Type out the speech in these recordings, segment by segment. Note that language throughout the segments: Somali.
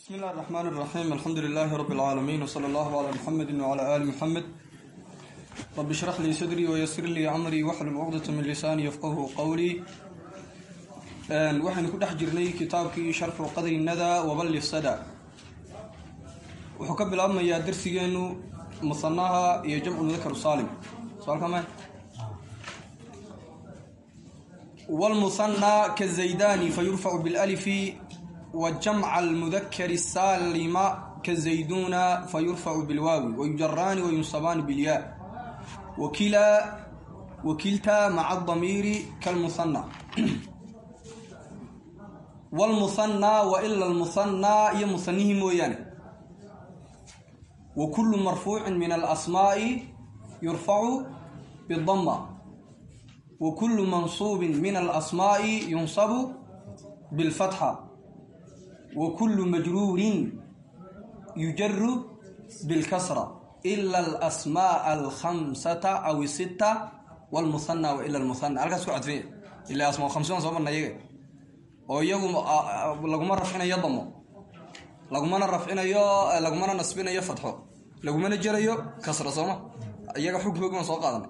بسم الله الرحمن الرحيم الحمد لله رب العالمين وصلى الله على محمد وعلى آل محمد رب اشرح لي صدري ويسر لي أمري واحلل عقدة من لساني يفقه قولي waxaynu ku dhex jirnay kitaabkii sharxu qadri nada waballi sada wuxuu ka bilaabmayaa darsigeenu musanaha iyo jamcu mudakar saalim soalkama wlmusanى kazaydani fayurfacu bilalifi wajamca almudakari saalima kazayduna fayurfacu bilwaawi wayujaraani wayunsabaani bilyaa wakila wakilta maca adamiiri kalmusanى wlmusanaa wa ila lmusanaa iyo musanihii mooyaane. Wa kullu marfuucin min alasmaa'i yurfacu bidama wa kullu mansuubin kullu majruurin yujaru bilkasra ila alasmaaa alkhamsata aw sita wlmusanaa wa ila lmusanaa halkaas ku cadfanya ila asmaa khamsuan soo marna iyaga. Oo iyagu laguma rafcinayo damo lagumana rafcinayo lagumana nasbinayo fatxo. Lagumana jerayo kasra sooma iyaga xugkoog baan soo qaadanay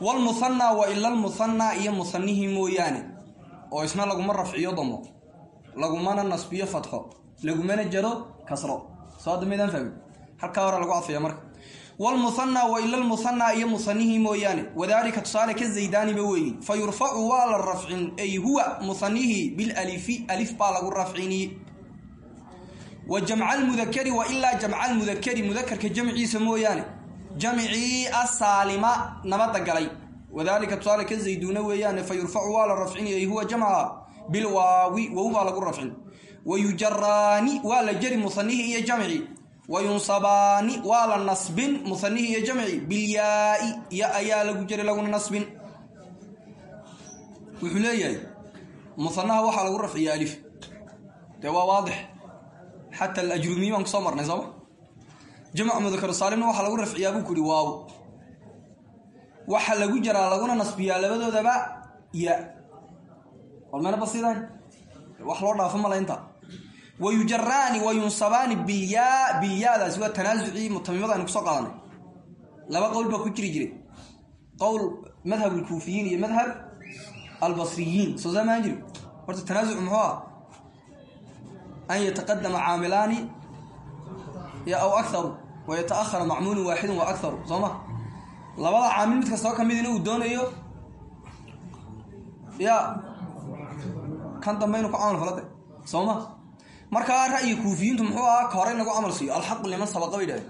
wlmuhanaa wa ila lmuhanaa iyo musanihii mooyaane. Oo isna laguma rafciyo damo lagumana nasbiyo fatxo lagumana jero kasro. Soo hadda maydaan fahmin halkaa hore lagu cadfaya marka. Wlmuhanaa wa ila lmuhanaa iyo musanihii mooyaane. Wadaalika tusaale ka zaydaaniba weeyi fa yurfacu waa la rafcin ay huwa musanihii bilalifi alif baa lagu rafcini wa jamca lmudakari wa ilaa jamca lmudakari mudakarka jamciisa mooyaane. Jamcii asaalima nabada galay wadaalika tusaale ka zayduuna weeyaane fa yurfacu waa la ay huwa jamca bilwaawi wow baa lagu rafcin wa yujaraani waa la jeri musanihii iyo jamcii wayunsabaani waa la nasbin musanihii iyo jamci bilyaai ya ayaa lagu jira laguna nasbin wuxuu leeyahay musanaha waxaa lagu rafciya alif dee waa waadix xata alajrumiyi baan ku soo marnay sooma jamc mudakar saalimna lagu rafciyaa buu ku yihi waaw waxa lagu jaraa laguna nasbiyaa labadoodaba ya walmena basidan wax loo dhaafo mala inta wayujaraani wayunsabaani bilyaa bilyaadaasi waa tanaasucii mutamimada aynu ku soo qaadanay. Laba qowl baa ku jiri jiray. Qowl madhab alkuufiyiin iyo madhab albasriyiin. Soo saamaan jiri horta tanaasuc muxuu ah an yataqadama caamilaani aw akaru wa yataahara macmuulun waaxidun wa akaru soo labada caamil mid kastoo ka midina uu doonayo ya kan dambe inu ku camal falade soo ma? Markaa ra'yiga kuufiyiintu muxuu ahaa ka hore in lagu camal siiyo liman sabaqa bay yidhahdeen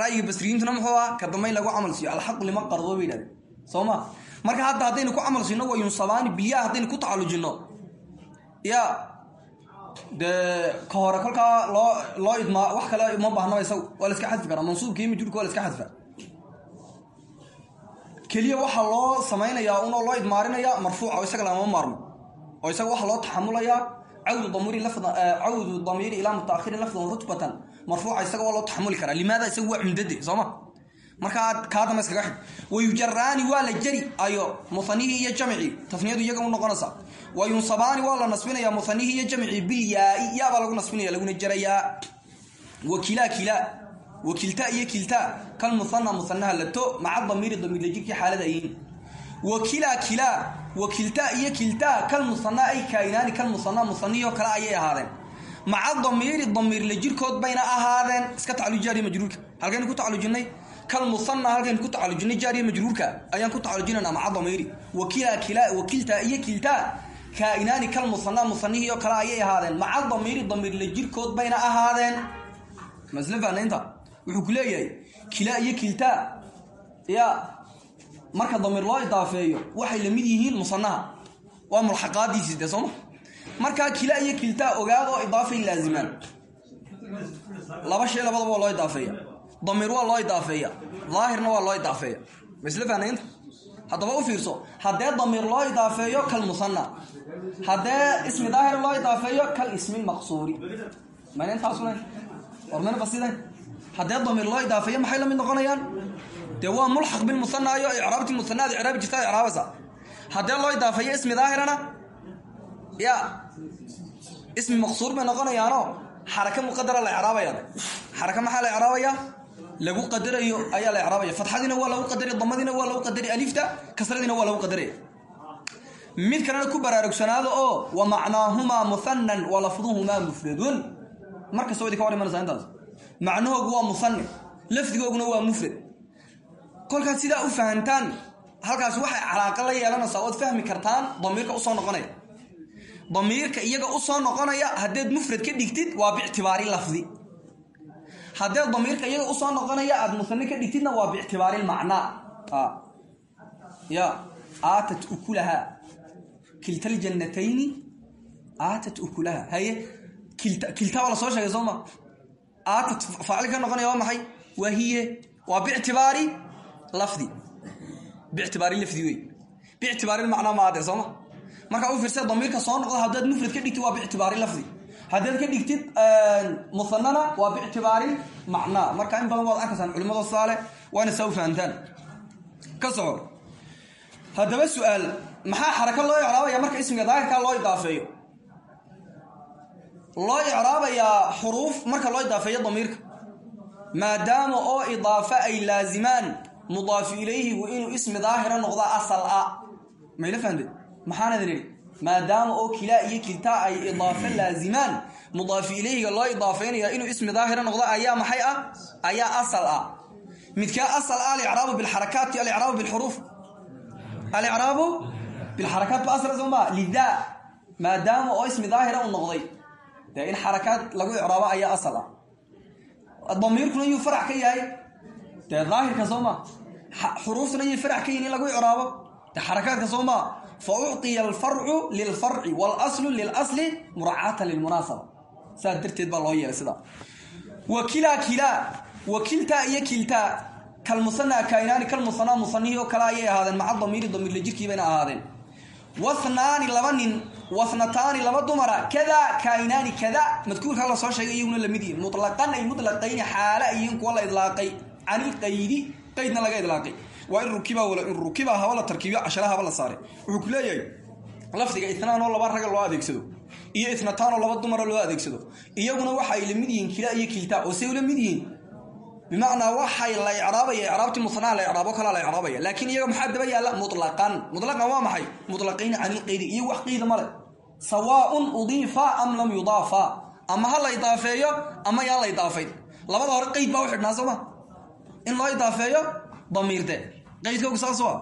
ra'yiga muxuu ahaa ka dambe in lagu camal siiyo alxaqu liman qardo bay yidhahdeen soo ma? Marka hadda haddaynu ku camal siino waa yunsabaani bilyaa haddaynu ku tacallujinno ya dee ka hore loo loo idmaa wax kale uma baahnaba isagu iska xadfi karaa mansuubka iyo majruurka waa la iska xadfa keliya waxaa loo samaynayaa unoo loo idmaarinaya marfuuca isaga lagama maarmo oo isaga waxaa loo taxamulayaa cawdu damiiri ilaa mutaakhirin lafdan rutbatan marfuuca isaga waa loo taxamuli karaa. Limaada isagu waa cumdade sooma markaa kaa damba iskaga xig wayujaraani waa la jeri ayo musanihii iyo jamcii tafniyadu iyaga u noqonaysa. Wayunsabaani waa la nasbinaya musanihii iyo jamcii bilyaai yaabaa lagu nasbinaya laguna jerayaa wakilaa kilaa wakilta iyo kilta kal musana musanaha lato maca damiiri damiirla jirkii xaalada ayiin wakilaa kilaa wakilta iyo kilta kal musana ay kaainaani kal musana musaniyo kale ayay ahaadeen. Maca damiiri damiirla jirkood bayna ahaadeen. Iska tacaluj jaariya majruurka. Halkaynu ku tacalujinay kal musana halkaynu ku tacalujinay jaariya majruurka. Ayaan ku tacalujinayna maca damiiri. Wakilaa kilaa wakilta iyo kilta kaainaani kal musana musanihiyo kale ayay ahaadeen. Maca damiiri damiirla jirkood bayna ahaadeen. Masle faanaynta wuxuu ku leeyahay iyo kilta. Ya marka damiir loo idaafeeyo waxay la mid yihiin musanaha. Waa mulxaqaadiisii de sooma markaa kila iyo kilta ogaadoo idaafay laazimaan laba shay labadaba waa loo idaafeeya. Damiir waa loo idaafeeya. Daahirna waa loo idaafeeya. Masle faanaynta haddaba u fiirso haddee damiir loo idaafeeyo kal musana haddee ismi daahir loo idaafeeyo kal ismi maqsuuri. Mayna intaasuna? Ormana basidan haddee damiir loo idaafeeyo maxay la mid noqonayaan dee waa mulxaq bilmusanaayo icraabti musanaad icraabi jirta icraabaysa haddee loo idaafeeyo ismi daahirana ya ismi maqsuur bay noqonayaano xaraka muqadara la icraabaya xaraka maxaa la icraabaya lagu qadarayo ayaa la icraabaya fatxadiina waa lagu qadaray damadiina waa lagu qadaray alifta kasradiina waa lagu qadaraya mid kalena ku baraarugsanaado oo wa macnaahumaa muhanan wa lafduhumaa mufradun. Markasta wa idinka hor imanaysaa intaas. Waa muhane lafdigooguna waa mufrad kolkaad sidaa u fahantaan halkaas waxay calaaqa la yeelanaysaa ood fahmi kartaan damiirka u soo noqonaya. Damiirka iyaga u soo noqonaya haddaed mufrad ka dhigtid waa bictibaari lafdi. Haddeed damiirka iyaga u soo noqonaya aad musane ka dhigtidna waa bictibaari lmacnaa ya aatat ukulahaa kilta ljannatayni aatat ukulaha. Haye kilta kilta waa la soo sheegay soo ma? Aatat faacil ka noqonaya maxay? Waa hiye waa bictibaari lafdi. Bictibaari lafdi wey bictibaari macnaa maade sooma markaa u fiirsa damiirka soo noqda haddaad mufrad ka dhigtid waa bictibaari lafdi. Haddaad ka dhigtid musanana waa bictibaari macnaa. Marka in badan waad arkaysaan culimado saale waana saa u fahamtaan ka soco maxaa xarako loo icraabaya marka ismiga daahirkaa loo idaafeeyo? Loo icraabayaa xuruuf marka loo idaafeeyo damiirka. Maadaama oo idaafo ay laazimaan mudaafu ilayhigu inuu ismi daahira noqda asal a. Mayla fahamteed maxaan idin idhi? Maadaama oo kilaa iyo kiltaa ay idaafo laazimaan mudaafu ilayhiga loo idaafeynaya inuu ismi daahira noqdo ayaa maxay ah ayaa asal ah midkaa asal ah alicraabu bilxarakaati alicraabu bilxuruuf alicraabu bilxarakaat ba asal soo maa lidaa. Maadaama oo ismi daahira u noqday. Dee in xarakaad lagu icraabo ayaa asal ah damiirkuna yuu farac ka yahay? Dee daahirka soo xuruuftuna yay farac ka yihiin in lagu icraabo. Dee xarakaadka soo maa fa ucطiya alfarcu lilfarci wاlaslu lilasli muracaatan lilmunaasaba. Saas darteed baa loo yeelay sidaa wa kilaa kilaa. Wa kiltaa iyo kiltaa. Kalmusanaa kainaani kalmusanaa musanihii oo kale ayay ahaadeen. Maca damiiri damiirla jirkii bayna ahaadeen. Wahnaani laba nin wahnataani laba dumara. Kada kainaani kada madkuurkaa la soo sheegay iyaguna la mid yihiin ay mutlaqayni xaale ayihiin kuwa la idlaaqay. Can ilqaydi qaydna laga idlaaqay. Waa in rukiba in rukiba haba la tarkiibiyo cashara haba la saaray. Wuxuu ku leeyahay lafdiga itnaan oo laba raga loo adeegsado iyo itnataan oo laba dumara loo adeegsado iyaguna waxa ay la mid yihiin kila iyo kilta oo say ula mid yihiin. Bimacnaa waxay la icraabaya icraabtii musanaa la icraabo kalaa la icraabaya laakiin iyaga maxaa daba yaalla mutlaqan. Mutlaqan waa maxay? Mutlaqayni can ilqaydi iyo wax qeyda male sawaaun udiifa am lam yudaafa. Ama ha la idaafeeyo ama yaan la idaafayn labada hore qeyd baa u xidhnaa in loo idaafeeyo damiirde qaydkoogu saas waa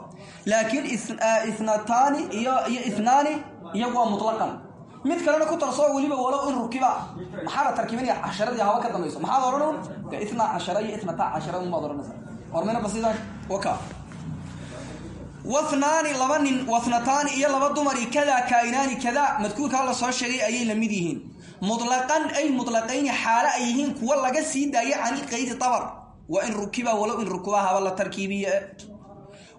laakiin iyo ithnaani iyagu waa mutlaqan. Mid kalena ku tarsoo weliba walow in rukiba. Maxaa la tarkiibinaya casharadii haba ka dambayso. Maxaad odhan de itna cashara iyo itnata cashara unbaad odhanaysa. Hormayna basidan waka. Wahnaani laba nin wahnataani iyo laba dumari kada kainaani kada. Madkuurkaa la soo sheegay ayay la mid yihiin. Mutlaqan ay mutlaqayni xaale ay kuwa laga sii daayo cani qaydi dabar wa in rukiba walow in rukuba haba la tarkiibiye.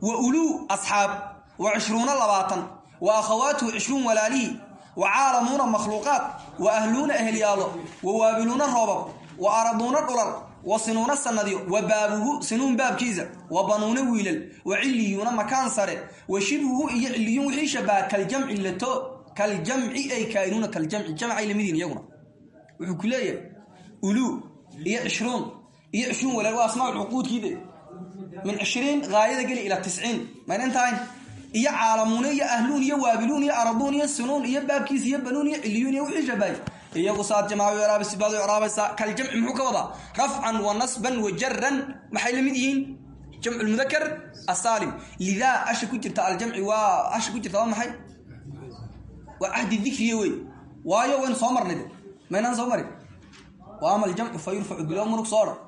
Wa uluu asxaab wa cishruuna labaatan. Wa akhawaatuhu cishruun walaalihi wa caalamuuna makhluuqaat. Wa ahluuna ehelyaalo. Wa waabiluuna roobab. Wa araduuna dhulal. Wa sinuuna sanadyo wa baabuhu sinuun baabkiisa. Wa banuuna wiilal. Wa ciliyuuna makaan sare. Wa shibhuhu iyo ciliyuun wixii shabaha kaljamci lato. Kaljamci ay kaa'inuuna iyo cishruun walaal waa asmaa cuquudkiide min cishriin haayada geli ilaa tisciin. Mayna intahayn iyo caalamuune iyo ahluun iyo waabiluun iyo araduun iyo sinuun iyo baabkiis iyo banuun iyo ciliyuun iyo wixii shabahay iyagu saad jamaacu iraabisi baad u icraabaysaa kaljamci muxuu ka wadaa? Rafcan wa nasban wa jaran maxay la mid yihiin? Jamcu lmudakar asaalim ku jirta aljamci waa asha ku jirta waa maxay? Waa cahdi dikriye wey. Waayo waynu soo marnay maynaan soo marin? Wa ama aljamcu fa yurfacu bilo munug soo odhan waka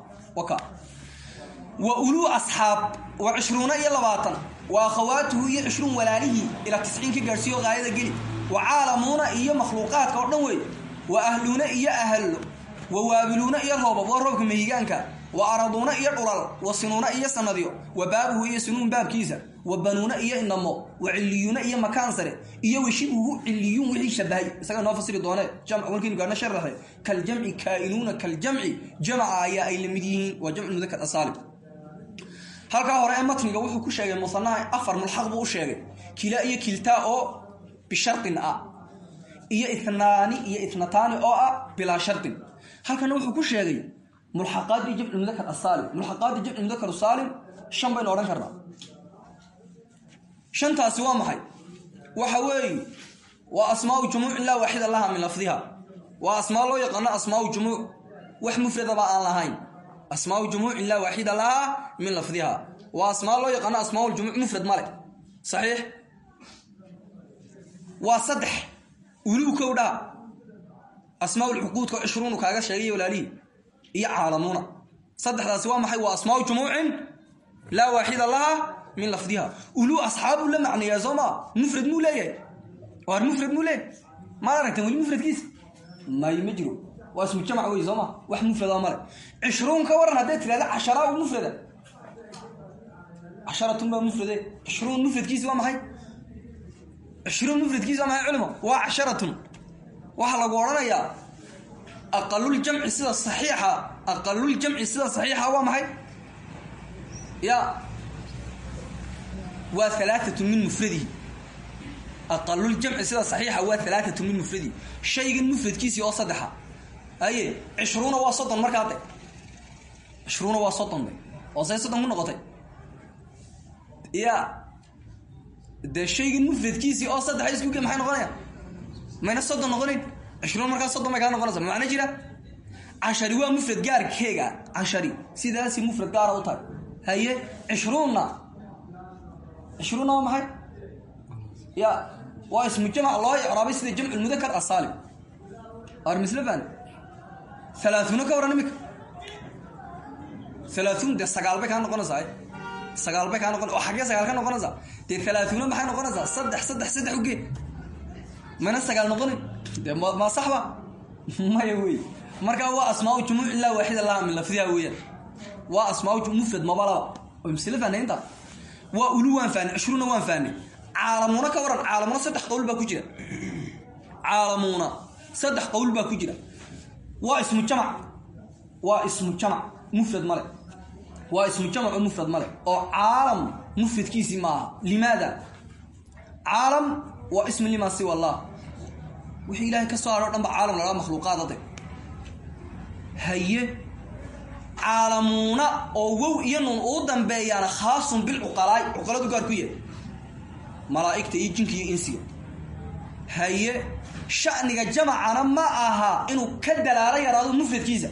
wa uluu asxaab wa cishruuna iyo labaatan. Wa akhawaatuhu iyo cishruun walaalihii ilaa tisciin ka gaadhsiiyo haayada geli. Wa caalamuuna iyo makhluuqaadka oo dhan wey wa ahluuna iyo ahlo wa waabiluuna iyo roobab waa roobka mehigaanka wa araduuna iyo dhulal wa sinuuna iyo sanadyo wa baabuhu iyo sinuun baabkiisa wa banuuna iyo inamo wa ciliyuuna iyo makaan sare iyo wa shibhuhu ciliyuun wixii shabahay. Isaga noo fasiri doone markaynu gaadhno sharaxe kaljamci kaa'inuuna kaljamci jamaca ayaa ay la mid yihiin waa jamcu mudakar asaalim halkaa hore ee matniga wuxuu ku sheegay musanaha afar mulxaq buu u sheegay. Kila iyo kiltaa oo bisharin ah iyo inaani iyo inataani oo ah bilaa shardin halkana wuxuu mulxaqaadii jamcu mudakar asaalim mulxaqaadii jamcu mudakar saalim shan baynu odhan karnaa. Shantaasi waa maxay? Waxa weeye waa asmaau jumuucin laa waaxida laha min lafdiha. Waa asmaa loo yaqaano asmaau jumuuc. Wax mufradaba aan lahayn. Asmaau jumuucin laa waaxida laha min lafdiha. Waa asmaa loo yaqaano asmaa jumuuc mufrad male saxiix? Waa saddex. Uluu kow dhaha asmaa lcuquudka cishruunu kaaga sheegay walaalihii iyo caalamuuna saddexdaasi waa maxay? Waa asmaau jumuucin laa waaxida laha min lafdiha. Uluu asxaabu la macneeyaa soo maa mufrad muu leeyahay? Mufrad muu leeyahay? Maad aragtan weli mufradkiisa ma jiro. Waa ismu jamac wey soo ma? Wax mufrada male cishruun ka waran hadday tirahda casharaa mufrada casharatun baa mufrade cishruun mufradkiisi waa maxay? Cishruun mufradkiisi waa maxay culimo waa casharatun. Waxaa lagu odhanayaa aqaluljamci sida saxiixa aqaluljamci sida saxiixa waa maxay? Ya. Waa alaaatun min mufradihi aqaluljamci sida saxiixa waa alaaatun min mufradihi shaygan mufradkiisii oo saddexa. Aye cishruuna waa soddon markaa de cishruuna waa soddon de oo say soddon ku noqotay? Ya. Dee shaygan mufradkiisii oo saddexa iskuge maxay noqonayaan? Mayna soddon noqonayn ishruun markaa soddon bay kaga noqonaysa macno jira? Cashari waa mufrad gaarkeega cashari sidaasi mufrad gaara u tahay. Haye cishruunna. Cishruunna waa maxay? Ya waa ismu jamc loo icraabay sida jamcu lmudakar asaalim armislafan alaaثuuna ka warran imika alaaثuun dee sagaal bay kaa noqonaysaa eh? sagaal bay kaa noqon oo xaggee sagaal ka noqonaysaa. Dee alaaثuuna maxay noqonaysaa? Saddex saddex saddex u geen mana sagaal noqonin dee ma saxba? Maya wey. Markaa waa asmaau jumuuc ilaa waaxida laha min lafdiha weeyaan. Waa asmaau mufrad mabalaba faanaynta waa ulu waan faanay cishruuna waan faanay. Caalamuuna ka waran caalamuuna saddex qowl baa ku jira. Caalamuuna saddex qowl baa ku jira. Waa ismu jamac. Waa ismu jamac mufrad male waa ismu jamac oo mufrad male oo caalam mufradkiisii maaha. Limaada? Caalam waa ismu limaa siwa wixii ilaahay ka soo haro o dhan ba caalam ladhaa makhluuqaad ade haye caalamuuna oo wow iyo nuun uu dambeeyaana khaasun bilcuqalaay cuqaladu gaar ku yahay. Malaa'igta iyo jinka iyo insiga. Haye shaniga jamacana ma aha inuu ka dalaalo yaraado mufradkiisa.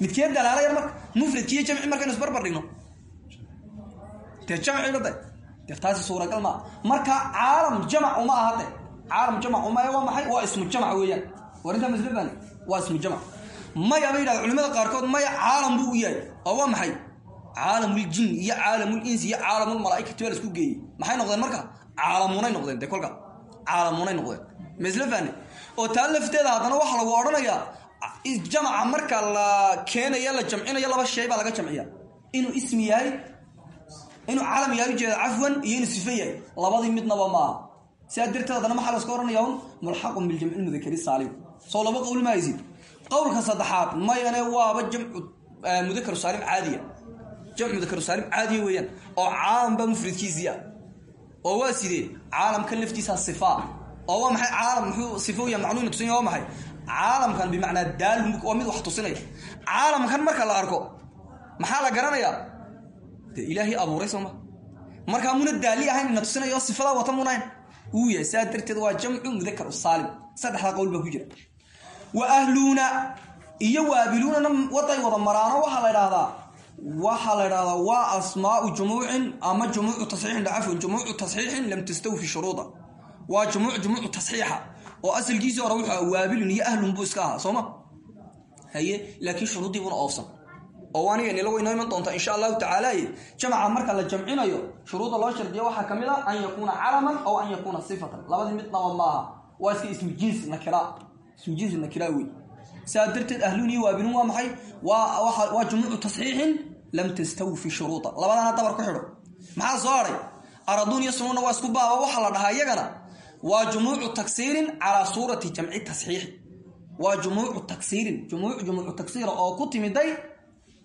Midkee dalaalo yar marka? Mufradkiiyo jamci markaynu isbarbar dhigno. Dee jamcina de dee? Taasi suuragal maa marka caalam jamac uma aha caalam jamac uma waa maxay? Waa ismu jamac weeyaan. Warintaa maslefan waa ismu jamac maya ba yidhahda culimada qaarkood maya caalam buu u yahay. Oo waa maxay? Caalamul-jin iyo caalamul-insi iyo caalamulmalaaikati waa la isku geeyey. Maxay noqdeen marka? Caalamuunay noqdeen dee kolka. Noqdeen. Masle fahne oo taa lafteeda haddana waxaa lagu odhanayaa jamaca marka la keenayo la jamcinayo laba shay baa laga jamciya inuu ismi yahay inuu caalam yahay ujeeda cafwan iyo inuu sifo yahay. Labadii midnaba maaha sidaa darteed haddana maxaa la iska ohanaya un? Mulxaqun biljamci mudakari saalim soo laba qowl ma haysid. Qowlka saddexaad mayane waaba jamcu mudakar saalim caadiya. Jamc mudakar saalim caadiya weeyaan oo caalam baa mufradkiisii ah. Oo waa sidee? Caalamkan laftiisa sifaa oo waa maxay? Caalam muxuu sifooya macnuuna tusinaya waa maxay? Caalamkan bimacnaa daal waa mid wax tusinaya. Caalamkan marka la arko maxaa la garanayaa? Dee ilaahay abuuray sooma muna daali ahayn ina tusinayo sifadaa wata munahayn wuu yahay saa darteed waa jamcu mudakar saalim. Saddexdaa qowl baa ku jira. Wa ahluuna iyo waabiluunana waday wada maraano waxaa la idhaahdaa waxaa la idhahdaa waa asmaau jumuucin ama jumuucu tasxiixin cafwan jumuucu tasxiixin lam tastawfi shuruuda. Waa jumuuc jumuucu tasxiixa oo asalkiisii hore wuxuu waabilun iyo ahlun buu iska haye laakiin shuruuddii buna oofsan oo aniga nila waynoo iman doontaa insha allahu tacaala jamaca marka la jamcinayo shuruudda loo shardiya waxaa ka mid a an yakuuna calaman aw an yakuuna sifatan. Labadii midnaba maaha waa iska ismu jinsi nakira ismu jinsi nakira wey saa darteed ahluun iyo waabilun waa maxay? Waa jumuucu tasxiixin lam tastawfi shuruuda. Labadana dabar ku xidho. Maxaa soo hadhay araduun iyo sunuunna waa isku baaba waxaa la dhahaa iyagana. Waa jumuucu taksiirin calaa suurati jamci tasxiixi. Waa jumuucu taksiirin jumuuc jumuucu oo ku timiday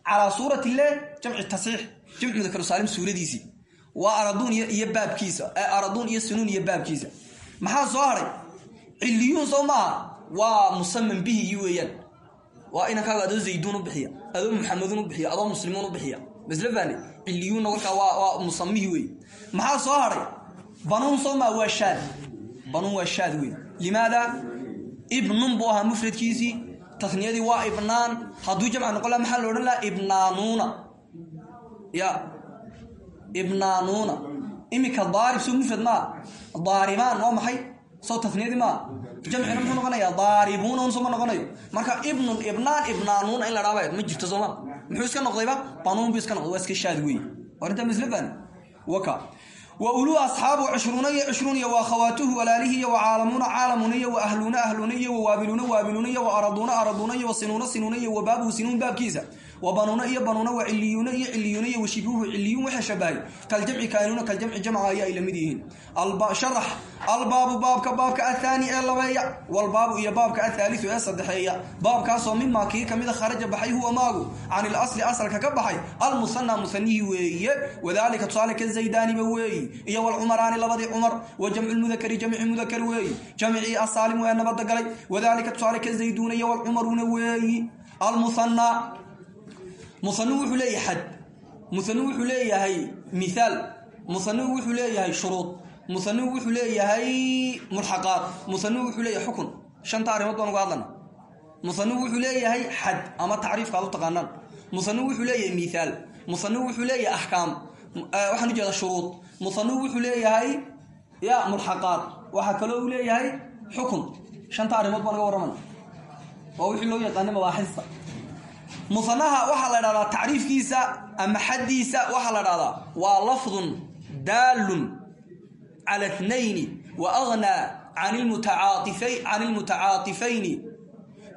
calaa suurati le jamci tasxiix jamci mudakar saalim suuradiisii waa araduun iyo baabkiisa. Araduun iyo sunuun iyo baabkiisa. Maxaa soo hadhay ciliyuun soo maaha. Musaman bihigi weeyaan. Waa inankaaga adoo zayduun bixiya adoo muxamedun u bixiya adoo muslimuun bixiya. Masle fahne ciliyuunna warkaa waa musamihi wey maxaa soo hadhay banuun soo maa waa shaad. Banuun waa shaad ibnun buu ahaa mufradkiisii tasniyadii waa ibnaan hadduu jamca noqon laha maxaa la odhan laha ibnaanuuna ya ibnaanuuna iminka daarib soo mufrad maa daaribaan waa maxay soo tasniyadii maa jamcina muxuu noqonaya daaribuuna un sooma noqonayo marka ibnun ibnaan ibnaanuuna in la dhaaba ma jirto sooma muxuu iska noqdayba banuun buu iska noqday waa iska shaad wey arintaa maslafan waka wa uluu asxaabu cishruuna iyo cishruun iyo wa akhawaatuhu walaalihi iyo wa caalamuuna caalamuuna iyo wa ahluuna ahluuna iyo wa waabiluuna waabiluuna iyo wa araduuna wa banuuna iyo banuuna wa ciliyuuna iyo ciliyuuna iyo wa shibuuhu ciliyuun waxay shabahay. Kaljamci kaanuuna kaljamci jamca ayaa ay la mid yihiin. Sharax albaabu baabka baabka athaani ee walbaabu iyo baabka athaaliu ee saddexeeya. Baabkaasoo mimaa kii kamida kharaja baxay huwa maagu. Can ilasli asalka ka baxay almusanaa musanihi weeye. Wadaalika tusaale ka zaydaaniba weeyi. Iyo walcumaraani labadii cumar. Wa jamcu lmudakari jamci mudakar weeyi. Jamcii asaalimu ee nabada galay. Wadaalika tusaale ka zayduuna iyo walcumaruuna weeyi. Almusanaa musanu wuxuu leeyahay xad musanu wuxuu leeyahay mihaal musanu wuxuu leeyahay shuruud. Musanu wuxuu leeyahay mulxaqaad musanu wuxuu leeyahay xukun. Shanta arrimood baan uga hadlana. Musanu wuxuu leeyahay xad ama tacriifka ad u taqaanaan. Musanu wuxuu leeyahay mihaal musanu wuxuu leeyahay axkaam. Waxaan u jeeda shuruud. Musanu wuxuu leeyahay ya mulxaqaad waxaa kaloo uu leeyahay xukun. Shanta arrimood uga warramana. Waa wixii loo yaqaanay mabaaxista musanaha waxaa la dhahdaa tacriifkiisa ama xaddiisa waxaa la dhahdaa waa lafdun daalun cala tnayni wa agnaa can ilmutacaatifayni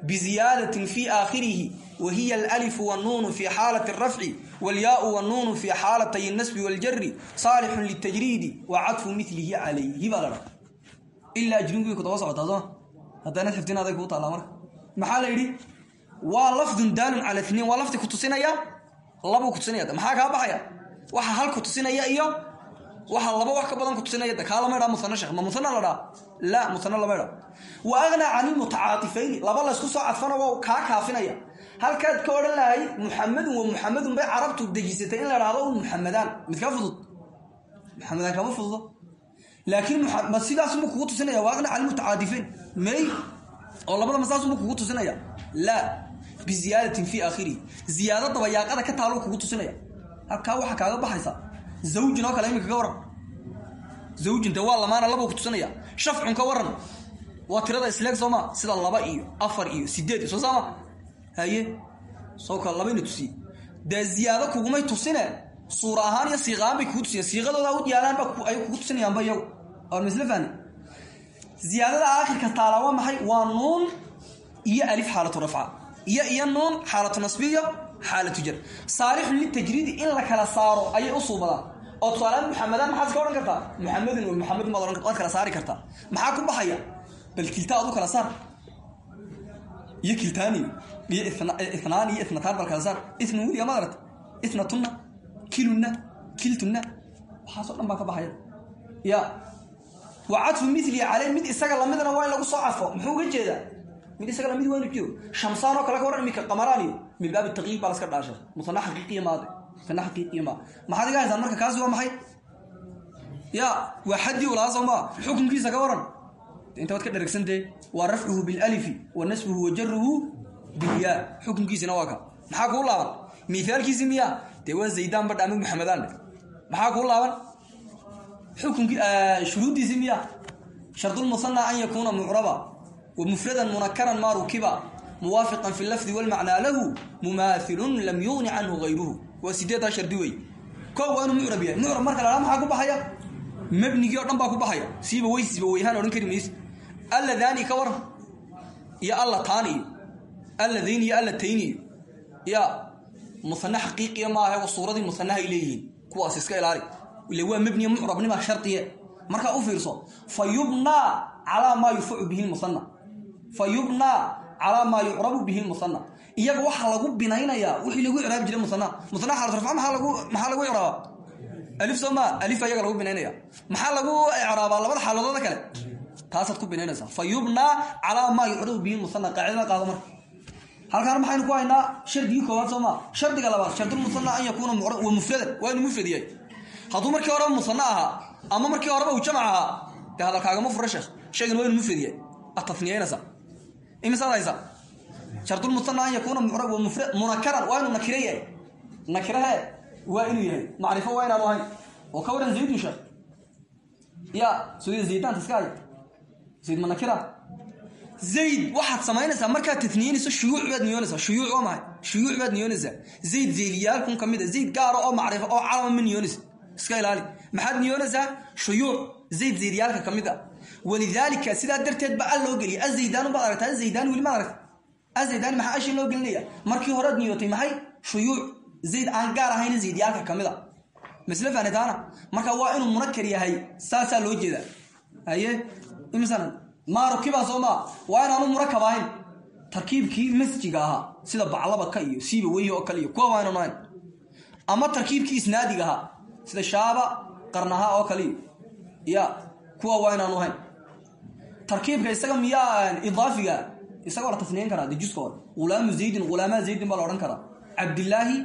biziyaadatin fi aakhirihi wa hiya alalifu wannuunu fi xaalati alrafci walyaau wannuunu fi xaalatay alnasbi waljari saalixun litajriidi wa cadfu milihi calayhi baa la dhaha ilaa ajrinkuway ku daba socotaa sooma haddaanad xifdin aday kuu taallaa marka. Maxaa la yidhi waa lafdun daalun cala tniin waa lafdi ku tusinaya labuu kutusinaya maxaa kaa baxaya? Waxa hal ku tusinaya iyo waxa laba wax ka badan ku tusinaya kaa lama dhaa musana sheekh ma musana la dhaa la musana lama dhaa wa agnaa can ilmutacaatifayni laba laysku soo cadfana waa kaa kaafinaya. Halkaad ka odhan lahayd muxamedun wa muxamedun bay carabtu dejisatay in la dhahdo un muxamedaan midkaa fudud? Muxamedaan kama fududo. Laakiin ma sidaasubuu kugu tusinaya wa agnaa can ilmutacaatifayn may oo labada masaasubuu kugu tusinaya? La biziyaadatin fi aakhirihi ziyaado dabayaaqada ka taalo kugu tusinaya. Halkaa waxaa kaaga baxaysa zawjin oo kale iminka ka waran. Zawjinta waa lamaana labuu ku tusinaya. Shafcun ka waran. Waa tirada isleeg sooma sida laba iyo afar iyo sideed soo saama? Haye soo kale labayna tusiye dee ziyaado kugumay tusine suura ahaan iyo siiqahaan bay kugu tusiyan siiqadooda u yaalaanba ay kugu tusinayaanba iyagu. Or misle fahni ziyaadada aakhirka taala waa maxay? Waa nuun iyo alif xaalatu rafca iyo iyo nuun xaalatu nasbiyo xaalatu jar saalixun litajriidi in la kala saaro ayay u suubadaan oo tusaalean muxamedaan maxaad iska odhan kartaa? Muxamedun wa muxamedun baad waad kala saari kartaa. Maxaa ku baxaya? Bal kilta adu kala saar. Iyo kiltaani iyo ithnaan iyo itnataan bal kala saar. Isna weliga maad aragta itnatunna kilunna kiltunna. Waxaasoo dhan baa ka baxaya. Ya wa cadfu mili mid isaga lamidna waa in lagu soo cadfo. Muxuu uga jeedaa mid isaga la mid waa inu jiro shamsaan oo kale ka qamaraan iyo min baabi taqyiib baa laska dhaashay. Musana xaqiiqiya maade musana xaqiiqiya maa maxaad iga marka kaasi waa maxay? Ya waa xaddii ulaa soo ka waran. Inta waad ka dheregsantee waa rafcuhu bilalifi wa nasbuhu wa jaruhu bilyaa xukunkiisina waa ka. Maxaa kuu laaban? Miaalkiisi miya? Dee waa zaydaan badha ama maxaa kuu laaban? Xukunkii shuruuddiisi miya? Shardulmusanaa an yakuuna mucraba wa mufradan munakaran maa rukiba. Muwaafiqan fi lafdi walmacnaa lahu mumaathilun lam yugni canhu hayruhu waa sideedaa shardi wey. Ko waa inuu mucrab yahay. Mucrab marka la maxaa ku baxaya mabnigii o dhan baa ku baxaya. Siiba wey siiba weyhaan odhan kari mayse alladaani ka waran iyo alla taani iyo alladayn iyo allatayni iyo ya musane xaqiiqiya maaha suuradii musanahay leeyihiin. Kuwaas iska ilaali. Ile waa lmusana fa yubnaa calaa maa yucrabu bihi lmusana iyaga waxaa lagu binaynayaa wixii lagu icraabi jiray musana musana xaalarfa maxaa lagu icraabaa alif soo maa alif ayaga lagu binaynaya. Maxaa lagu icraabaa labada xaaladooda kale. Taasaad ku binaynaysaa fa yubnaa calaa maa bihi musana qaacidada qaado halkaan maxaynu ku haynaa shardigii koowaad soo shardiga labaad shardulmusana an yakuuna wa mufradan waa inu mufrad yahay markii horeba musana ahaa ama markii horeba uu jamc ahaa dee hadalkaagama fura sheekh shaygan waa inu mufrad yahay ad imisaad haysaa shardulmusana an yakuuna munakaran. Waa inuu nakiro yahay nakirahe waa inuu yahay macrifo waa inaanu ahayn oo ka waran zaydun sheekh ya sida zaydanta iska zayd ma zayd waxaad samaynaysaa markaad taniyeynayso shuyuuc baad niyoonaysaa shuyuuc waa maxay shuyuuc baad niyoonaysaa zayd zeyliyaalkun ka mid zayd gaara oo macrifo oo calama ma niyoonaysa iska ilaali maxaad niyoonaysaa shuyuuc zayd zeyliyaalka ka walidaalika sidaa darteed ba al loo geliya azaydaanu baad aragta azaydaan weli maad aragta azaydaani maxaa ashin loo gelinaya markii horead niyootay maxay shuyuuc zayd aan gaar ahayn zaydyaalka ka mid a masle fahnitaana marka waa inuu munakar yahay saasaa loo jeedaa haye imisan maarukibaa soo maa waa inaanu murakab ahayn tarkiibkii masjiga ahaa sida baclabaka iyo siiba weyhi oo kale iyo kuwa waa inaanu ahayn ama tarkiibkii isnaadiga ahaa sida shaaba qarnaha oo kale tarkiibka isaga miyaa idaafiga isagoo la tasniyen karaa de juskooda hulaamu zaydin hulaamaa zaydin baa la odhan karaa. Cabdilaahi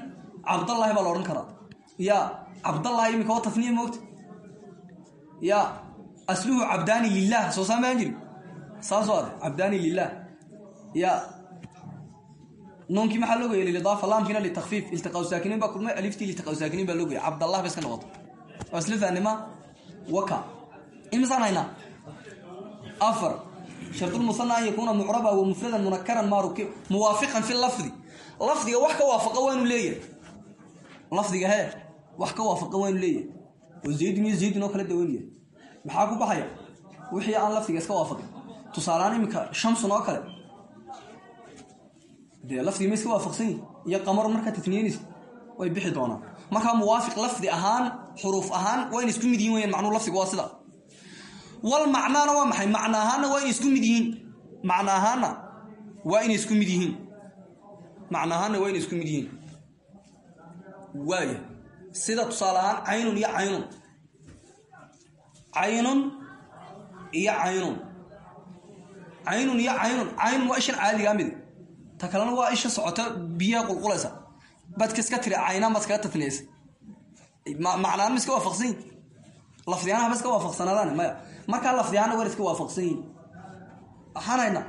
cabdallahi baa la odhan karaa. Ya cabdallahi imika oo tafniya moogta ya asluhu cabdaani lilah soo saamaan jiri. Saasoo ade cabdaani lilah ya noonkii maxaa loo goya lidaafa laamkiina litakfiif iltiqaa saakiniin baa kulmay aliftii iltiqaa saakiniin baa loo goya cabdallah ba iska noqoto waa isla fahnima waka. Imisaan haynaa afar. Shardulmusana an yakuuna mucraba wa mufradan munakaran maarukib muwaafiqan fi lafdi. Lafdiga wax ka waafaqa waa inu leeyahay. Lafdiga hee wax ka waafaqa waa inu leeyahay oo zaydin iyo kale dawanyahay maxaa ku baxaya? Wixii aan lafdiga iska waafaqin. Tusaaleaan iminka shamsun oo kale. Dee lafdigi ma iska waafaqsan yihi iyo qamar markaa tatniyeynaysa way bixi doonaan. Markaa muwaafiq lafdi ahaan xuruuf ahaan waa ina isku mid yihiin weyaan macnuu waa sida wal macnaana waa maxay? ahaanna waa inay isku mid yihiin. ahaanna waa inay isku mid yihiin. ahaanna waa inay isku mid yihiin. waaya sida tusaale ahaan caynun iyo caynun. caynun iyo caynun. caynun iyo caynun. caynun waa ishan caadigaa mid. ta kalena waa isha socota biyaha qulqulaysa. badka iska tiri caynaan baad iskaga tafniyeysa macnaan ma iska waafaqsan lafdiyaanaha ba iska maya markaa lafdiyaana war iska waafaqsan yihiin waxaan haynaa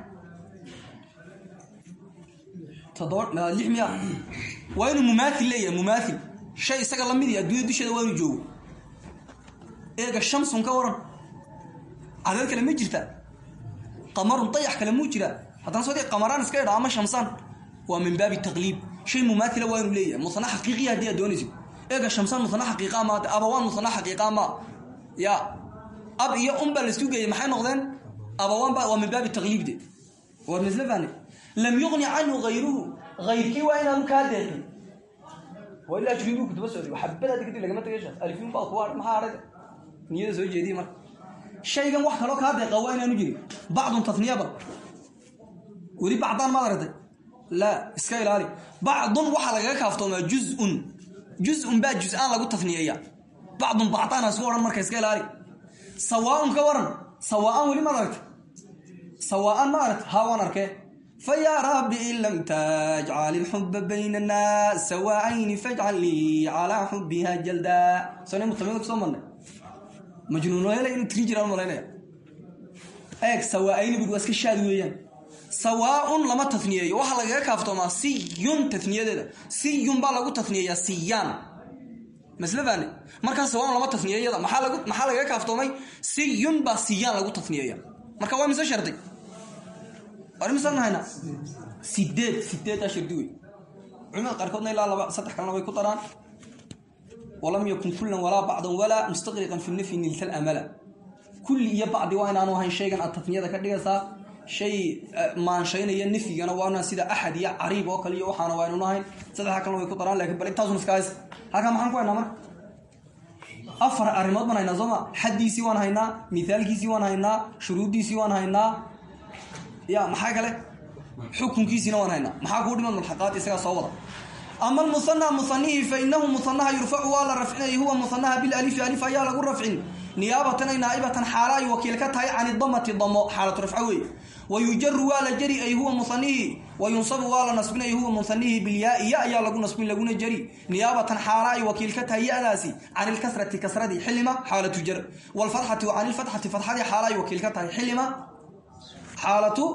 toddoba lix miya waa shay isaga la mid i adduunya dusheeda waa joogo. Eega shamsun ka waran. Cadad kale ma jirta. Qamarun dayax kale muu jiraa haddana soo dee qamaraan iska idha ama shamsaan waa min baabi taqliib. Shay mumaathila waa inuu leeyahay. Musana xaqiiqiya haddii eega shamsaan musana xaqiiqa ma abawaan musana xaqiiqa ma ya ab iyo un baa la isku geeyey maxay noqdeen? Abawaan ba waa min baabi taqliibde war misle lam yuqni canhu hayruhu hayrkii waa inaanu kaa deeqin. Waa ilaa jiribu kutuba socday waxabadaadi kadib lagama tagay alifin baa kuwa maxaa arag soo jeediye marka. Shaygan wax kaloo kaa deeqa waa inaanu jirin. Bacdun tasniyaba weli bacdaan maad aragtay? Laa iska ilaali. Bacdun waxaa lagaga kaaftoomaa juzun. Juzun baa juz-aan lagu tafniyeeya bacdun bacdaan hasku odhan marka iska ilaali. Sawaaun ka waran sawaaan weli maad aragtay sawaaan ma aragtay haa waan arkee. Fayaa rabbi in lam tajcal ilxuba baynana sawaacayni fajcal lii calaa xubiha jalda. Sone mutamida ku soo marnay? Majnuunoyle inuu tiri jiraan malaynaya eeg sawaaayni iska shaad weeyaan. Sawaaun lama taniyeeyo waxaa lagaga kaaftoomaa siyun taniyadeeda siyun baa lagu taniyeeyaa siyaan masle fahne markaa sawaaun lama taniyeeyada maxaa lagaga kaaftoomay? Siyun baa siyaan lagu taniyeeya marka waa mise shardi. Arimisanahayna sideed sideedaa shardi wey culimada qaarkoodna ilaa laba saddex kalena way ku daraan. Walam yakun kullan walaa bacdan walaa mustaqriqan fi nafyi nilta amala. Kulli iyo bacdi waa inaanu ahayn shaygan aad tafniyada ka dhigaysaa. Shay maanshaynaya nafyigana waana sida axad iyo cariib oo kale iyo waxaana waa inanu ahayn. Saddexa kalena way ku daraan laakiin bal intaasun iska hays halkaa maxaan ku haynaa marka? Afar arrimood baan haynaa sooma xaddiisii waan haynaa mithaalkiisii waan haynaa shuruuddiisii waan haynaa. Ya maxaa kale? Xukunkiisiina waan haynaa. Maxaa kuu dhiman? Mulxaqaad isagaa soo wada. Ama almusanaa musanihi fa inahu musanaha yurfacu waa la rafcinaya huwa musanaha bilalifi alif ayaa lagu rafcin. Niyaabatan ay naaibatan xaala ay wakiil ka tahay can idamati damo xaalatu rafco wayujaru waa la jari ay huwa muanihi wayunsabu waa la nasbin ay huwa muanihi bilyaai ya ayaa lagu nasbin laguna jari. Niyaabatan xaala ay wakiil ka tahay yadaasi can ilkasrati kasradii xilima xaalatu jar. Wlfatxati can ilfatxati fatxadii xaala ay wakiil ka tahay xilima xaalatu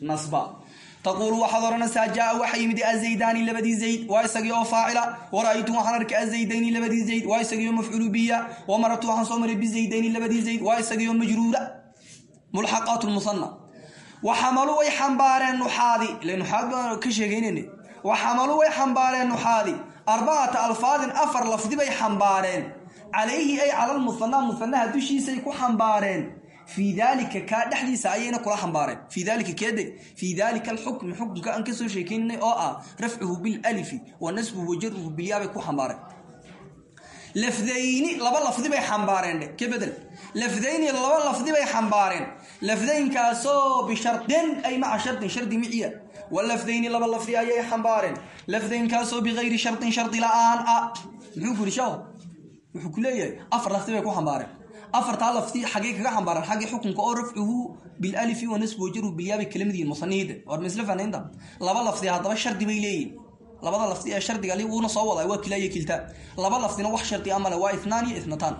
nasba. Taquulu waxaad odhanaysaa jaa waxa yimid azaydaani labadii zayd. Waa isagii oo faacila wara-aytu waxaan arkay azaydayni labadii zayd waxamalu way xambaareen nuxaadi. Ile nuxaad baan ka sheegeynayna waxamalu way xambaareen nuxaadi. Arbacata alfaadin afar lafdi bay xambaareen. Calayhi ay cala lmusanaa musanaha dushiisay ku xambaareen. Fii daalika kaa dhexdiisa ayayna kula xambaareen. Fii daalika keede. Fii daalika alxukmi xukunka aan ka soo sheekeynay oo ah rafcuhu bilalifi wa nasbuhu wajaruhu bilyaabay ku xambaareen. Lafdayni laba lafdi bay xambaareen ka bedel. Lafdayni laba lafdi bay xambaareen lafdaynkaasoo bishardin ay maca shardin shardi miciya. Walafdayni laba lafdi ayay xambaareen lafdaynkaasoo bikayri shardin shardi la'aan ah muxuu ku yidhi shaw wuxuu ku leeyahay? Afar lafdi bay ku xambaareen afartaa lafdi xaggay kaga xambaareen xaggii xukunka oo rafcuhu bilalifi wa nasbu wajaruhu bilyaabay kala mid yihiin musanihiida war misle fanaynta laba lafdi haddaba shardi bay labada lafdi ee shardiga wuuna soo waday waa kilaa iyo laba lafdina wax shardi amale waa ithnaan iyo ithnatan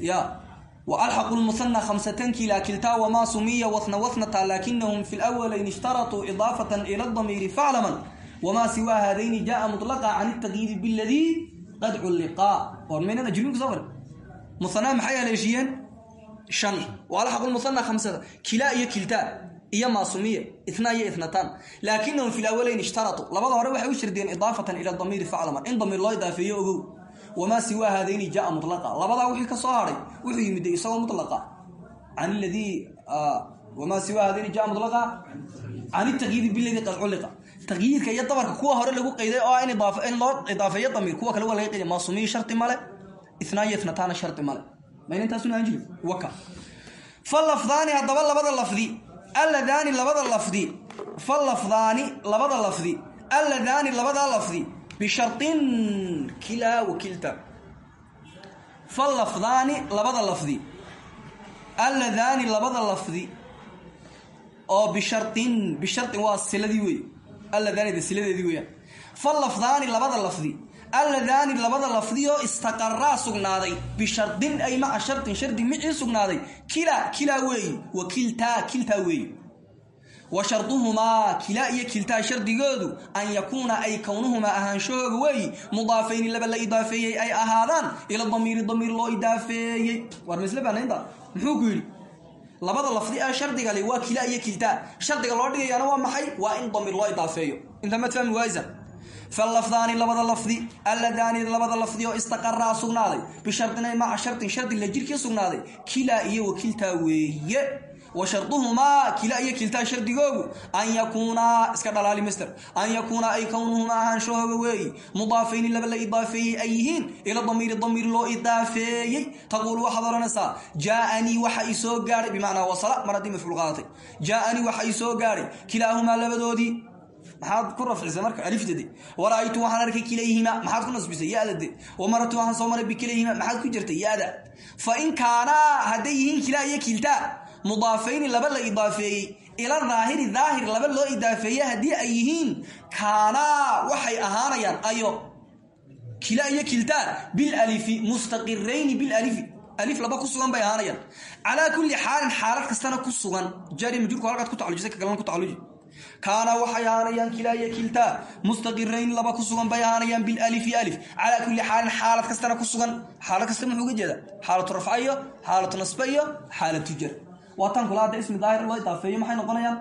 ya alxaqu lmusana khamsatan kilaa kiltaa wamaa sumiya wathna wathnata lakinahum fi lawalayn ishtaratuu idaafatan ila damiiri faclaman wamaa siwaa haadayni jaa mutlaqa can itaqyiidi biladii qad culliqaa war maynada jiriinku soo mari musanaa maxay haleeshiyeen shan wa alxaqu lmusana khamsada kilaa iyo kiltaa iyo maasumiya itnaa iyo ithnatan laakinahum fi lawalayn ishtaratuu labada hore waxay u shardiyeen idaafatan ila damiiri faclaman in wamaa siwaa haadayni jaa mulaqa labadaa wixii ka soo haray wuxuu yimid isagoo mulaqa can ladii wamaa siwaa haadayni jaa mulaqa can itaqyiidi biladii qad culliqa taqyiidka iyo dabarka kuwa hore lagu qayday oo in loo idaafeeyo damiir kuwa kale waa laga qayday maasumiya shardi male itnaa iyo ithnataana shardi male maynantaasuna aan jirin waka fa lafdaani haddaba labada lafdi alladaani labada lafdi fa lafdaani labada lafdi alladaani labadaa lafdi bisharin kilaa wakilta. Fa lafdaani labada lafdi. Alladaani labada lafdi. Oo bisharin bisharin waa siladii wey alladaanida siladeedii weyaan fa lafdaani labada lafdi. Alladaani labada lafdi oo istaqaraa sugnaaday. Bishardin ay maca shardin shardi micii sugnaaday. Kilaa kilaa weeyi wa kiltaa kiltaa wa sharduhumaa kilaa iyo kiltaa shardigoodu an yakuuna ay kownuhumaa ahaanshahooga weeyi mudaafayni laba la idaafeeyey ay ahaadaan ila damiiri damiir loo idaafeeyey war misle baanaynta muxuu ku yidhi? Labada lafdi ee shardigale waa kilaa iyo kiltaa. Shardiga loo dhigayaana waa maxay? Waa in damiir loo idaafeeyo inta mad fahmi waaysa falafdaani labada lafdi alladaani labada lafdi oo istaqaraa sugnaaday. Bishardina maca shardin shardi la jirkii sugnaaday. Kilaa iyo wakiltaa weeye wa kilaa iyo kiltaa shardigoogu an yakuunaa iska dhalaali master an yakuuna ay kownuhumaa ahaanshahooga weeyi mudaafayni laba la idaafeeyey ay ila damiiri damiir loo idaafeeyey taquulu waxaad odhanaysaa jaaanii waxa soo gaadhay bimacnaa wasala mar haddii mafcuul qaadatay jaaanii waxa i soo gaadhay kilaahumaa labadoodii maxaad ku rafcisay marka aliftade wara-aytu waxaan arkay kilayhima maxaad ku nasbisay yadade wamaratu waxaan soo maray bikilayhima maxaad ku jirtay yada fa in kaanaa hadday kilaa iyo kiltaa mudaafayni laba la idaafeeyey. Ila daahiri daahir laba loo idaafeeye haddii ay yihiin kaanaa waxay ahaanayaan ayo kilaa iyo kiltaa bilalifi mustaqirayni bilalifi alif laba ku sugan bay ahaanayaan. Calaa kulli xaalin xaalad kastana ku sugan jari majurku halkaad ku tacalujisay ka kalena ku tacaluji kaana waxay ahaanayaan kilaa iyo kiltaa mustaqirayn laba ku sugan bay ahaanayaan bilalifi alif. Calaa kulli xaalin xaalad kastana ku sugan xaalad kasta muxuu uga waataan kula hadda ismi daahir loo idaafeeyo maxay noqonayaan?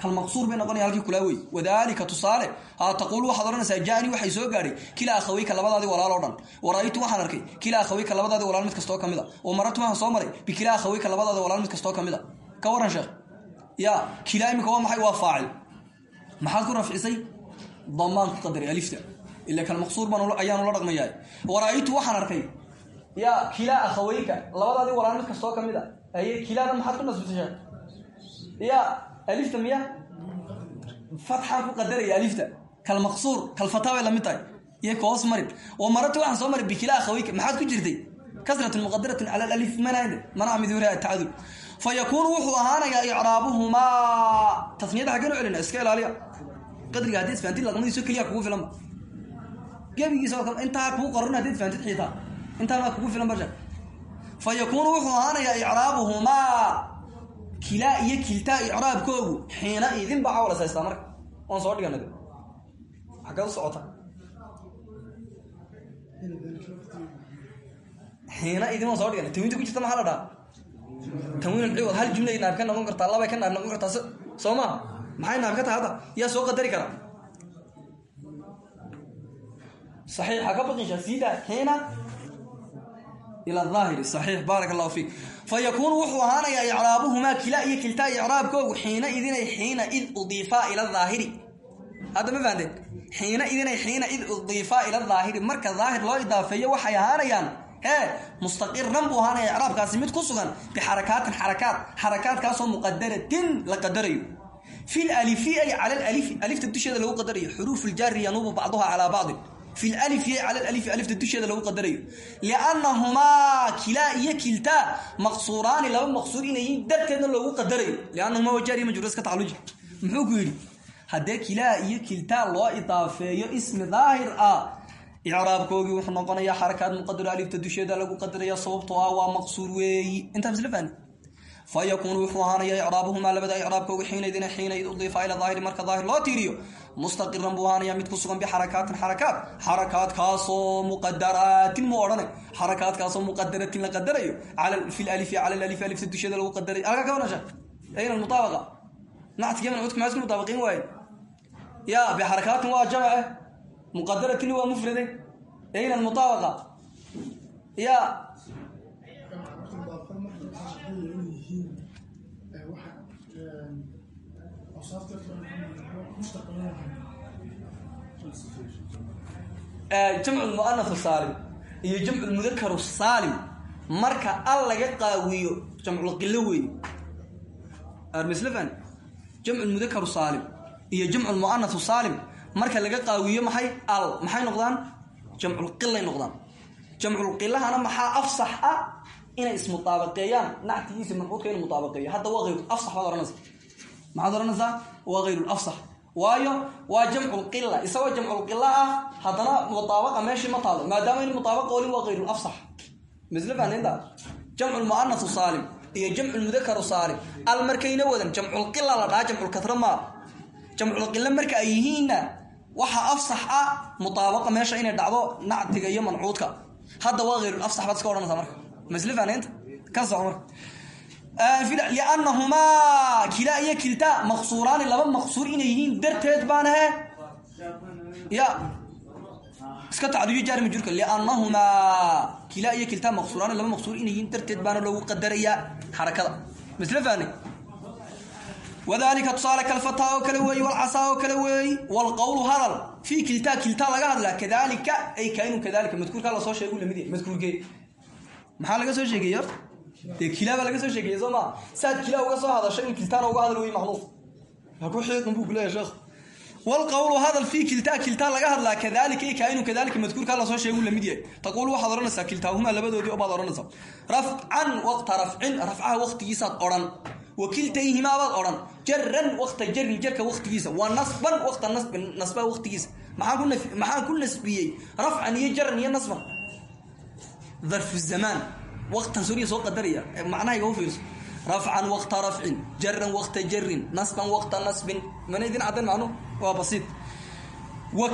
Kalmaqsuur bay noqonaya halkii kulaa wey wadaalika tusaale haa taquulu waxaad odhanaysaa jaani waxay soo gaadhay kilaa akhaweyka labadaadii walaal oo dhan. Wara-aytu waxaan arkay kilaa akhaweyka labadaadii walaal mid kastoo ka oo maratu waxaan soo maray bikilaa akhaweyka labadaadii walaal mid kastoo ka ka waran sheekh. Ya kilaa imika waa maxay? Waa faacil. Maxaad ku rafcisay? Damaan ku qadaray alifta. Ila kalmaqsuur baan ayaanu la dhaqmayaa. Wara-aytu waxaan arkay. Ya kilaa akhaweyka labadaadii walaal mid kastoo ka kilaada maxaad ku nasbisay sheekh ya alifta miya? Fatxaan ku qadaraya alifta. Kalmaqsuur kalfataa bay la mid tahay. Iyo ka hoos marin oo marati waxaan soo maray bikilaa akhaweyka maxaad ku jirtay? Kasratun muqadaratin cala alif manade manaca min duhuriha atacadul fa yakuunu wuxuu ahaanayaa icraabuhumaa tasniyada xaggeen u iska ilaaliya. Qadriga haddii isfahantin laqmadiiso keliya kugu filanba gebigiisa oo kale intaa kuu qoran haddii isfahantid xiitaa intaa maa kugu filan basha fa yakuunu wuxuu ahaanayaa icraabuhumaa kilaa iyo kiltaa icraabkoogu xiina idin baa cawlas haystaa marka. Oon soo dhigana agad u socota. Xiina idin waan soo dhigana tawiinta ku jirta maxaa la dhaha tanwiin alciwad hal jumla naab ka noqon kartaa labay ka naab noqon kartaa soo maha maxay naab ka tahay yaa soo qadari kara ila aahiri saxiix baarak allahu fiik. Fa yakuunu wuxuu ahaanayaa icraabuhumaa kila iyo kiltaa icraabkoogu xiina idinay xiina id udiifaa ila aahiri hadda ma fahanteen xiina idinay xiina id udiifaa ila aahiri marka daahir loo idaafeeyo waxay ahaanayaan ee mustaqiran buu ahaanaya icraabkaasi mid ku sugan bixarakaatin xarakaat xarakaadkaasoo muqadaratin la qadarayo. Fi lalifiay cala alif alifta dusheeda lagu qadarayo xuruufu ljaariyanuubu bacduha calaa bacdin fi aliy cala alifi alifta dusheeda lagu qadarayo liannahumaa kilaa iyo kiltaa maqsuuraani laba maqsuur inay darteedna loogu qadarayo liannahumaa wajaariya majruuska tacaluja muxuu ku yidhi haddee kilaa iyo kiltaa loo idaafeeyo ismi daahir ah icraabkoogii wuxuu noqonayaa xarakaad muqadaro alifta dusheeda lagu qadaraya sababtoo ah waa maqsuur weeyi fa yakuunu wuxuu ahaanaya icraabuhumaa labada icraabkooga xiinaydina xiinayd udiifa ila daahiri marka daahir loo tiiriyo mustaqiran buu ahaanaya mid ku sugan bixarakaatin xarakaad xarakaadkaasoo muqadaraatin mu odhana xarakaadkaasoo muqadaratin la qadarayo fi lalifi cala alifi alifta dushada lagu qadaray alka ka warasha ayna mutaabaqa nactigemanudka maxaa isku mutaabaqiin waaye ya bixarakaatin waa jamace muqadaratin waa mufrade ayna mutaabaqa ya jamcu muanahu saalim iyo jamcu mudakaru saalim. Marka al laga qaawiyo jamculqilo wey armislefan jamcu mudakaru saalim iyo jamcu muanahu saalim. Marka laga qaawiyo maxay al? Maxay noqdaan? Jamculqilay noqdaan. Jamculqilahana maxaa afsax ah inay ismuaabaqeeyaan nactigiisa mancuudka inu hadda waa qeyb afsax baad ohanaysa maxaad oranaysaa waa ghayr afsax waayo waa jamcu qila isagoo jamcu qila ah haddana mutaabaqa meeshii ma taalo maadaama in mutaabaqa wali waa ghayr afsax misle fahnaynta jamcu muannath saalim iyo jamcu mudakar saalim. Al markayna wadan jamcu qila la dhaha jamcu kathra ma jamcu qila marka ay yihiinna waxa afsax ah mutaabaqa meesha inay dhacdo nactiga iyo mancuudka. Hadda waa ghayr afsax baad iska oranaysaa marka. Misle fahnaynta ka soco marka لأنهما كلا iyo kilta maqsuuraan laba maqsuur inay yihiin darteed baan ahe ya iska tacdiyo jaari majurka لأنهما كلا iyo kilta maqsuuraan laba maqsuur inay yihiin darteed baan loogu qadaraya xarakada misla faani وذلك تصالك الفتاة وكلوي والعصا وكلوي والقول هذا في كلتا كلتا لغا هذا كذلك أي كائن كذلك مذكور كلا سو شيء لمدي مذكور جي maxaa laga soo sheegay yar dee kilaaba laga soo sheegay soo ma saad kilaa uga soo hadashay in kiltaana uga hadal wey maxnuuf ha ku xiiqan buu kuleeyahay sheekh والقول هذا في كلتا كلتا laga hadlaa kadalika ay kaayinu kadalika madkuurka la soo sheegay lamid yahay taqul waxa oranaysa kiltaahuma labadoodii oo baad oranaysa raf'an waqta raf'in raf'aha waqtigiisa oran وكلتيهما baad oran jarran waqta jarri jarka waqtigiisa wa nasban waqta nasban nasba waqtigiisa maxaan ku maxaan ku nasbiyay raf'an iyo waqtan suniya soo qadaraya macnahayga u fiirso. Rafcan waqta rafcin jaran waqta jarin nasban waqta nasbin. Mana idin caddan macnu waa basiid wa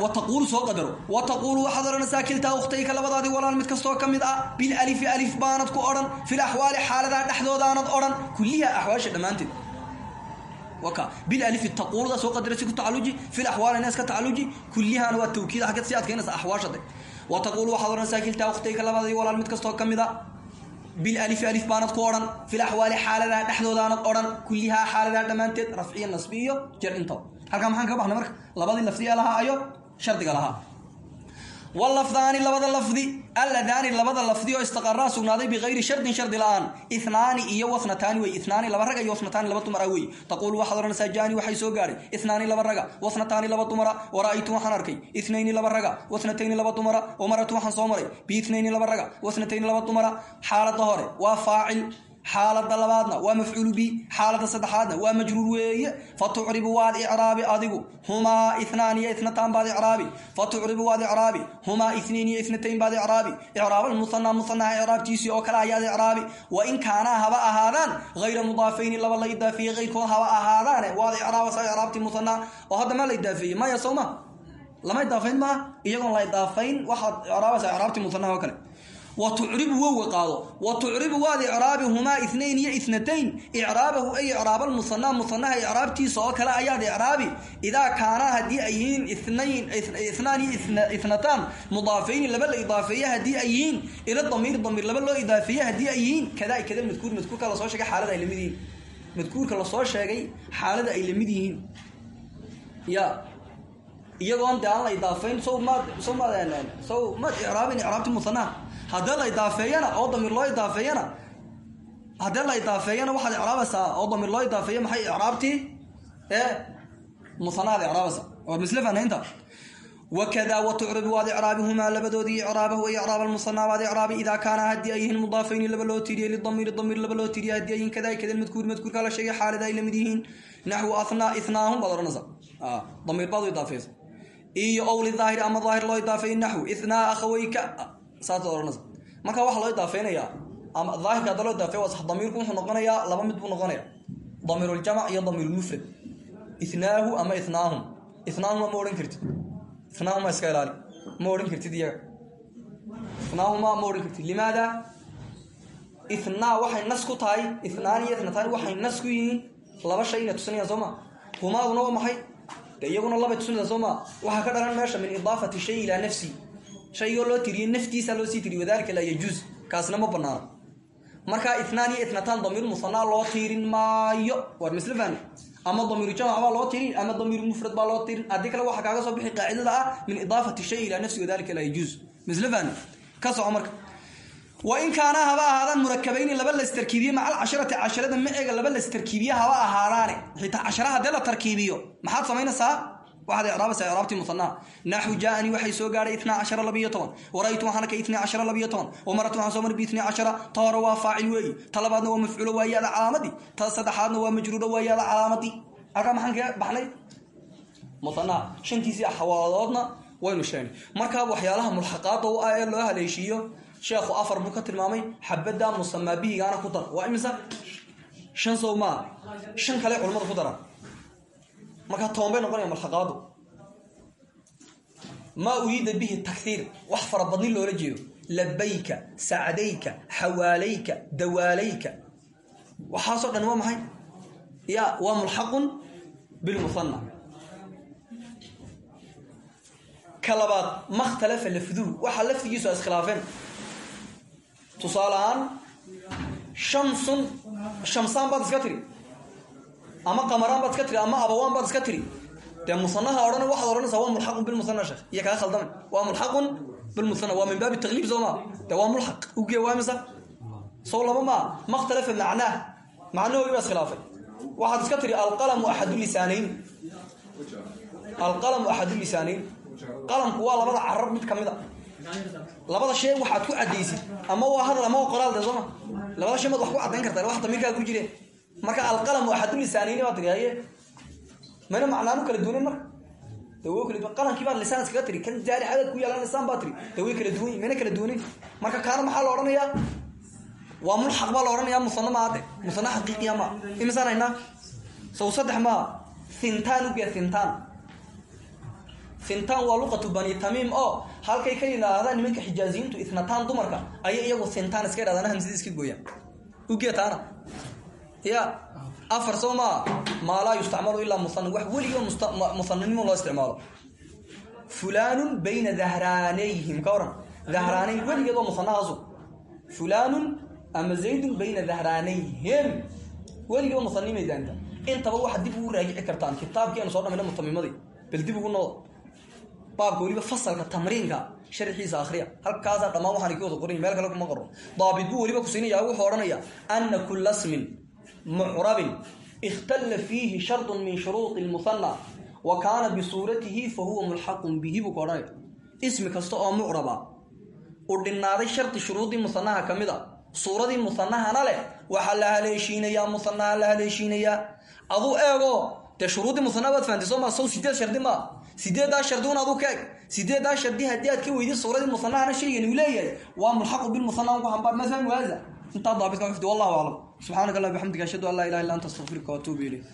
wa taquulu soo qadaro. Wa taquulu waxaad odhanaysaa kiltaa ukhtayka labadaadii walaal mid kastoo ka ah. Bilalifi alif baanad ku odhan. Fil axwaali xaaladaha dhexdoodaanad odhan. Kulliha axwaasha dhammaanteed. Waka bilalifi taquuludaa soo qadara ku tacaluji fil axwaalina iska tacaluji kullihaana waa tawkiid. Agad si adkaynaysa axwaashada سياد كينس احواشده وتقول وحضرنا ساكلتا اختيك لبدادي ولا mid kasto kamid ah بالالف الف بانت كورن في الاحوال حالدا دخدودان اورن كلها حالدا dhamaanteed rafciyo nasbiyo jar inta halka maxaan ka baxnay marka labadii lafdiga laha ayo shardiga laha walafdaani labada lafdi alladaani labada lafdi oo istaqaraa sugnaaday bikayri shardin shardi la'aan. Inaani iyo wasnataani wey inaani laba raga iyo wasnataani laba dumara wey. Taquulu waxaad odhanaysaa jaani waxay soo gaadhay. Inaani laba raga wasnataani laba dumara wara'aytu waxaan arkay. Inayni laba raga wasnatayni laba dumara soo maray. Biinayni laba hore waa faacil xaalada labaadna waa mafcuulu bi xaalada saddexaadna waa majruur weeye. Fatucribu waad icraabi adigu humaa inaan iyo inataan baad icraabi. Fatucribu waad icraabi humaa inain iyo inatayn baad icraabi. Icraabmusanaa musanaha icraabtiisii oo kale ayaad icraabi. Wain kaanaa haba ahaadaan hayra mudaafayni laba la idaafeeye keyrkood haba ahaadaane waad icraabasa icraabtii musanaa oo hadda maa la idaafeeye maya sowma lama idaafayn maa iyagoon la idaafayn waxaad icraabaysaa icraabtii musanaha oo kale wtucribu wowa qaado. Watucribu waad icraabi humaa inayn iyo inatayn icraabahu ay icraab almusanaa musanaha icraabtiisa oo kale ayaad icraabi idaa kaanaa haddii ay yihiin inaan iyo inataan mudaafayni laba la idaafeeye haddii ay ila damiir damiir laba loo idaafeeye haddii ay yihiin kada kada madkuur madkuurka la soo xaalada ay la mid yihiin. Madkuurka la soo sheegay xaalada ay la mid ya iyagoon de aan la idaafayn so maad so maad so maad icraabin icraabti haddee la idaafeeyana oo damiir loo idaafeeyana haddee la idaafeeyana waxaad icraabaysaa oo damiir loo idaafeeya maxay icraabtii? Ee musanaad icraabaysa. Waa misle fanaynta. Wakada watucribu waad icraabihumaa labadoodii icraabahu ay icraab almusanaa waad icraabi idaa kaana haddii ay yihiin mudaafayni laba loo tiriyey lidamiiri damiir laba loo tiriye haddii ay yihiin kada kada madkuuri madkuurka la xaalada ay la mid yihiin naxwu athnaa inaahum baad odhanaysa damiir baad iyo ow lidaahir ama daahir loo idaafeey naxwu ithnaa akhaweyka saasad odhanaysa marka waxaa loo idaafeynayaa ama daahirka hadda loo sax damiirku wuxuu noqonayaa laba mid buu noqonaya. Damiiruljamac iyo damiirulmufrad ithnaahu ama itnaahum itnaahuma ma odhan kartid. Itnaahuma iska ilaali. Ma odhan kartid iyaga. Itnaahuma ma odhan kartid. Limaada? Ithnaa waxay nas ku tahay. Ithnaan iyo itnataani waxay nas ku yihiin laba shay ina tusinayaan soo ma? Humaaduna waa maxay? De iyaguna labay tusinaysaa soo ka dhalan meesha min idaafati shay ilaa nafsi shaygoo loo tiriye naftiisa loo sii tiriye wadalika laa yajuus kaasna ma banaano markaa itnaan iyo itnataan damiir musanaa loo tiirin maayo. Waar misle fahmi ama damiiru jamac baa loo tirin ama damiiru mufrad baa loo tirin haddii kale waxaa kaaga soo bixi qaacidada ah min idaafati shay ilaa nafsi wadalika laa yajuus misle fahmi ka soco marka. Wain kaanaa haba ahaadaan murakabayni laba lastarkiibiye maca alcasharati casharada maceega laba lastarkiibiye haba ahaadaane. Xitaa cashara haddee la tarkiibiyo maxaad samaynaysaa waxaad icraabaysaa icraabtii musanaha naxu jaaanii waxay soo gaadhay itnaa cashara labiyo toban waraytu waxaan arkay itnaa labiyo toban wamaratu waxaan soo maray biitnaa cashara ta hore waa faacil weeyi ta labaadna waa mafcuulo waayaada calaamadii ta saddexaadna waa majruuro waayaada calaamadii halkaa maxaan kaga baxnay musanaha shantiisii xawaaladoodna waynu sheegnay markaa waxyaalaha mulxaqaada u ah ee loo haleeshiiyo sheekhu afar buu ka tilmaamay xabada musamaa bihigaana ku dar waa imisa shan sow maa shan kale culamada ku dara markaa toban bay noqonaya malxaqaadu maa uriida bihi takhiir wax farabadni loola jeedo. Labayka sacdayka xawaalayka dawaalayka. Waxaasoo dhan waa maxay? Ya waa mulxaqun bilmuhana ka labaad makhtalafa lafduhu. Waxaa lafdigiisu iskhilaafeen. Tusaale ahaan shamsun shamsaan baad iska tiri ama qamaraan baad iska tiri ama abawaan baad iska tiri. Dee musanaha odhan waxaad odhanaysaa waa mulxaqun bilmusana sheekh. Iyo kaa khaldame waa mulxaqun bilmusana waa min baabi takliib soo maa dee waa imisa? Sow laba maa makhtalafa macnaah macnahoogii baa iskhilaafay waxaad iska tiri alqalamu axadu lisaanayn. Alqalamu axadu lisaanayn. Qalamku waa labada carab mid ka mid a. Labada shay waxaad ku cadaysid ama waa hadal ama qoraal de sooma labada shay maad wax ku cadayn kartaa wax damiirkaa ku jireen marka alqalamu axadu lisaanayni baa tiri haye mayna macnaanu kala duunan marka? Qalankii baad lisaan iskaga tiri. Kan jaari cadad ku yaalan lisaan baa tiri. De kala duwan mayna kala duwanin marka kaana maxaa la odhanayaa waa mulxaq baa la odhanayaa musana maade musana ma. Imisaan haynaa? Sow saddex maa hintaan ugeya hintaan hintaan waa luqatu bani tamiim. Oo halkay ka yidhaahdaan nimanka xijaaziyiintu itnataan dumarka ayay iyagu hintaan iska yidhahdaan hamsida iska gooyaan. Ugeya ya afar soo maa maa laa yustacmalu ilaa musan wax weliga musananimo loo isticmaalo. Bayna dahraanayhim ka waran. Dahraanayn weligeed waa musanahaasu ama zaydun bayna dahraanayhim weligeed waa musanimay daanta. Intaba waxaad dib ugu raajici kartaan. Kitaabkii aynu soo dhamayna mutamimadii bal dib ugu nood baabka weliba fasalka tamriinka sharxiisa akhriya. Halkaasaa dhammaan waxaan ka qoray meel kale kuma qoro daabit buu weliba kusiinaya wuxuu odhanaya ana kula mucrabin ikhtala fiihi shardun min shuruudi lmuhana wa kaana bisuuratihi fa huwa mulxaqun bihi buu ka odhanaya ismi kasta oo mucraba u dhinaaday shardi shuruudii musanaha ka mid a suuradii musanahana leh waxaa la haleeshiinayaa musanaha la haleeshiinayaa aduu eego dee shuruuddii musanaha waad fahamtay soo maa sow sideed shardi maa sideeddaa shardi un aduu ka eg sideeddaa shardi haddii aad ka weydid suuradii musanahana shaygani uu leeyahay waa mulxaqu bilmusana un ku hambaar ma fahmi intaa daabit ka xifdi wallahu aclam subxaanaka allah bixamdika ashhadu an laa ilaha illa anta astaqfiruka waatuubu ilayk